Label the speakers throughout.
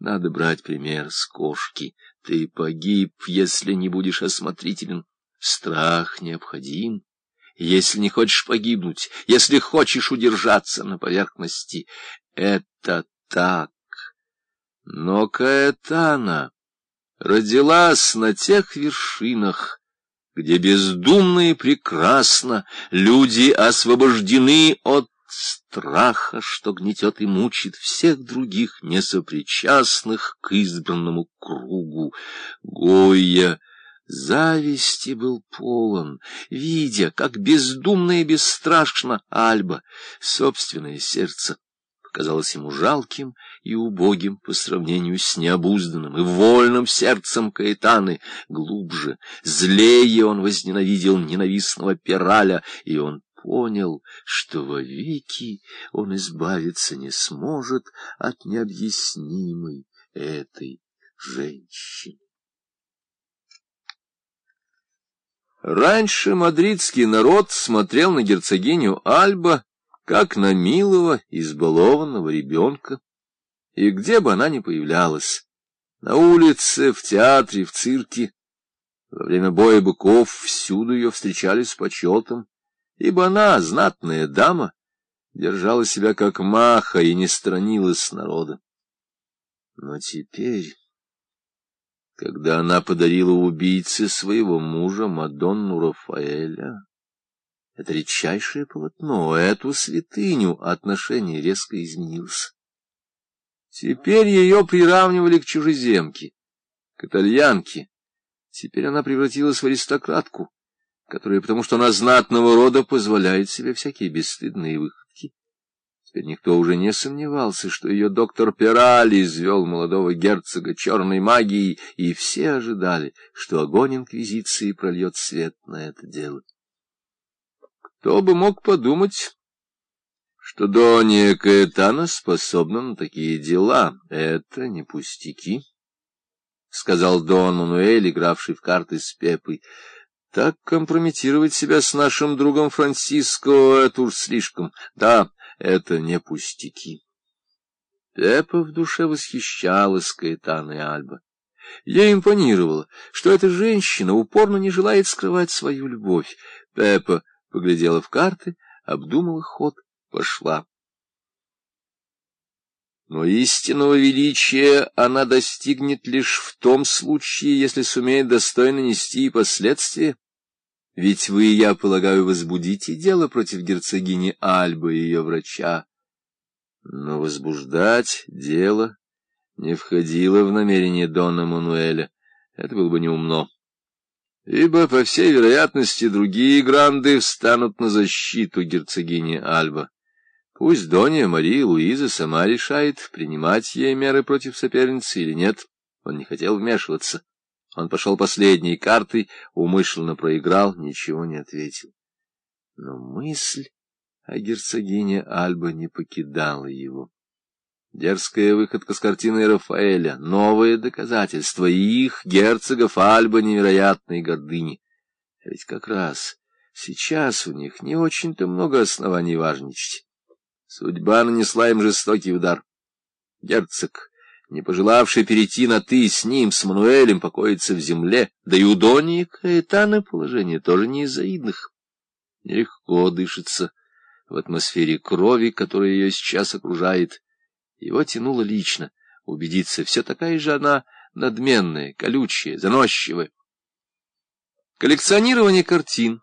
Speaker 1: Надо брать пример с кошки. Ты погиб, если не будешь осмотрителен. Страх необходим, если не хочешь погибнуть, если хочешь удержаться на поверхности. Это так. Но Каэтана родилась на тех вершинах, где бездумно и прекрасно люди освобождены от страха, что гнетет и мучит всех других, несопричастных к избранному кругу. Гойя зависти был полон, видя, как бездумно и бесстрашно Альба, собственное сердце, показалось ему жалким и убогим по сравнению с необузданным и вольным сердцем Каэтаны. Глубже, злее он возненавидел ненавистного Пираля, и он понял, что вовеки он избавиться не сможет от необъяснимой этой женщины. Раньше мадридский народ смотрел на герцогиню Альба как на милого, избалованного ребенка. И где бы она ни появлялась, на улице, в театре, в цирке, во время боя быков всюду ее встречали с почетом, ибо она, знатная дама, держала себя как маха и не сторонилась с народа. Но теперь, когда она подарила убийце своего мужа Мадонну Рафаэля, это редчайшее полотно, эту святыню отношение резко изменилось. Теперь ее приравнивали к чужеземке, к итальянке. Теперь она превратилась в аристократку, которая, потому что она знатного рода, позволяет себе всякие бесстыдные выходки. Теперь никто уже не сомневался, что ее доктор Пирали извел молодого герцога черной магией, и все ожидали, что огонь инквизиции прольет свет на это дело. Кто бы мог подумать, что Донья Каэтана способна на такие дела? Это не пустяки, — сказал Дон Мануэль, игравший в карты с Пепой. Так компрометировать себя с нашим другом Франциско — это уж слишком. Да, это не пустяки. Пепа в душе восхищалась Каэтаной Альба. Ей импонировало, что эта женщина упорно не желает скрывать свою любовь. Пепа поглядела в карты, обдумала ход, пошла. Но истинного величия она достигнет лишь в том случае, если сумеет достойно нести и последствия. Ведь вы, я полагаю, возбудите дело против герцогини Альбы и ее врача. Но возбуждать дело не входило в намерение Дона Мануэля. Это было бы неумно ибо, по всей вероятности, другие гранды встанут на защиту герцогини Альба. Пусть Донья Мария Луиза сама решает, принимать ей меры против соперницы или нет. Он не хотел вмешиваться. Он пошел последней картой, умышленно проиграл, ничего не ответил. Но мысль о герцогине Альба не покидала его. Дерзкая выходка с картиной Рафаэля, новые доказательства их, герцогов Альба, невероятной гордыни. А ведь как раз сейчас у них не очень-то много оснований важничать. Судьба нанесла им жестокий удар. Герцог, не пожелавший перейти на «ты» с ним, с Мануэлем, покоится в земле, да и у Дони и Каэтана положение тоже не из завидных. Нелегко дышится в атмосфере крови, которая ее сейчас окружает. Его тянуло лично убедиться, все такая же она надменная, колючая, заносчивая. Коллекционирование картин,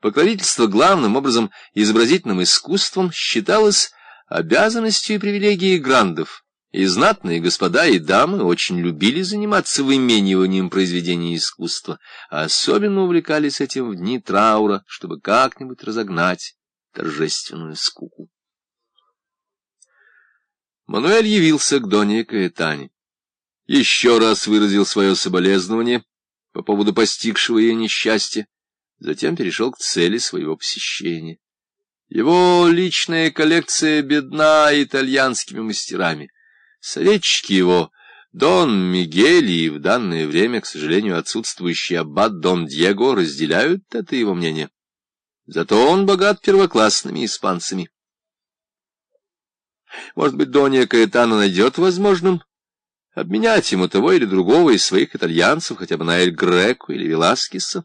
Speaker 1: покровительство главным образом изобразительным искусством считалось обязанностью и привилегией грандов, и знатные господа и дамы очень любили заниматься вымениванием произведений искусства, а особенно увлекались этим в дни траура, чтобы как-нибудь разогнать торжественную скуку. Мануэль явился к Доне Каэтане. Еще раз выразил свое соболезнование по поводу постигшего ее несчастья, затем перешел к цели своего посещения. Его личная коллекция бедна итальянскими мастерами. Советчики его, Дон Мигель и в данное время, к сожалению, отсутствующий аббат Дон Диего, разделяют это его мнение. Зато он богат первоклассными испанцами. Может быть, Донья Каэтана найдет возможным обменять ему того или другого из своих итальянцев, хотя бы на Эль Греко или Веласкеса.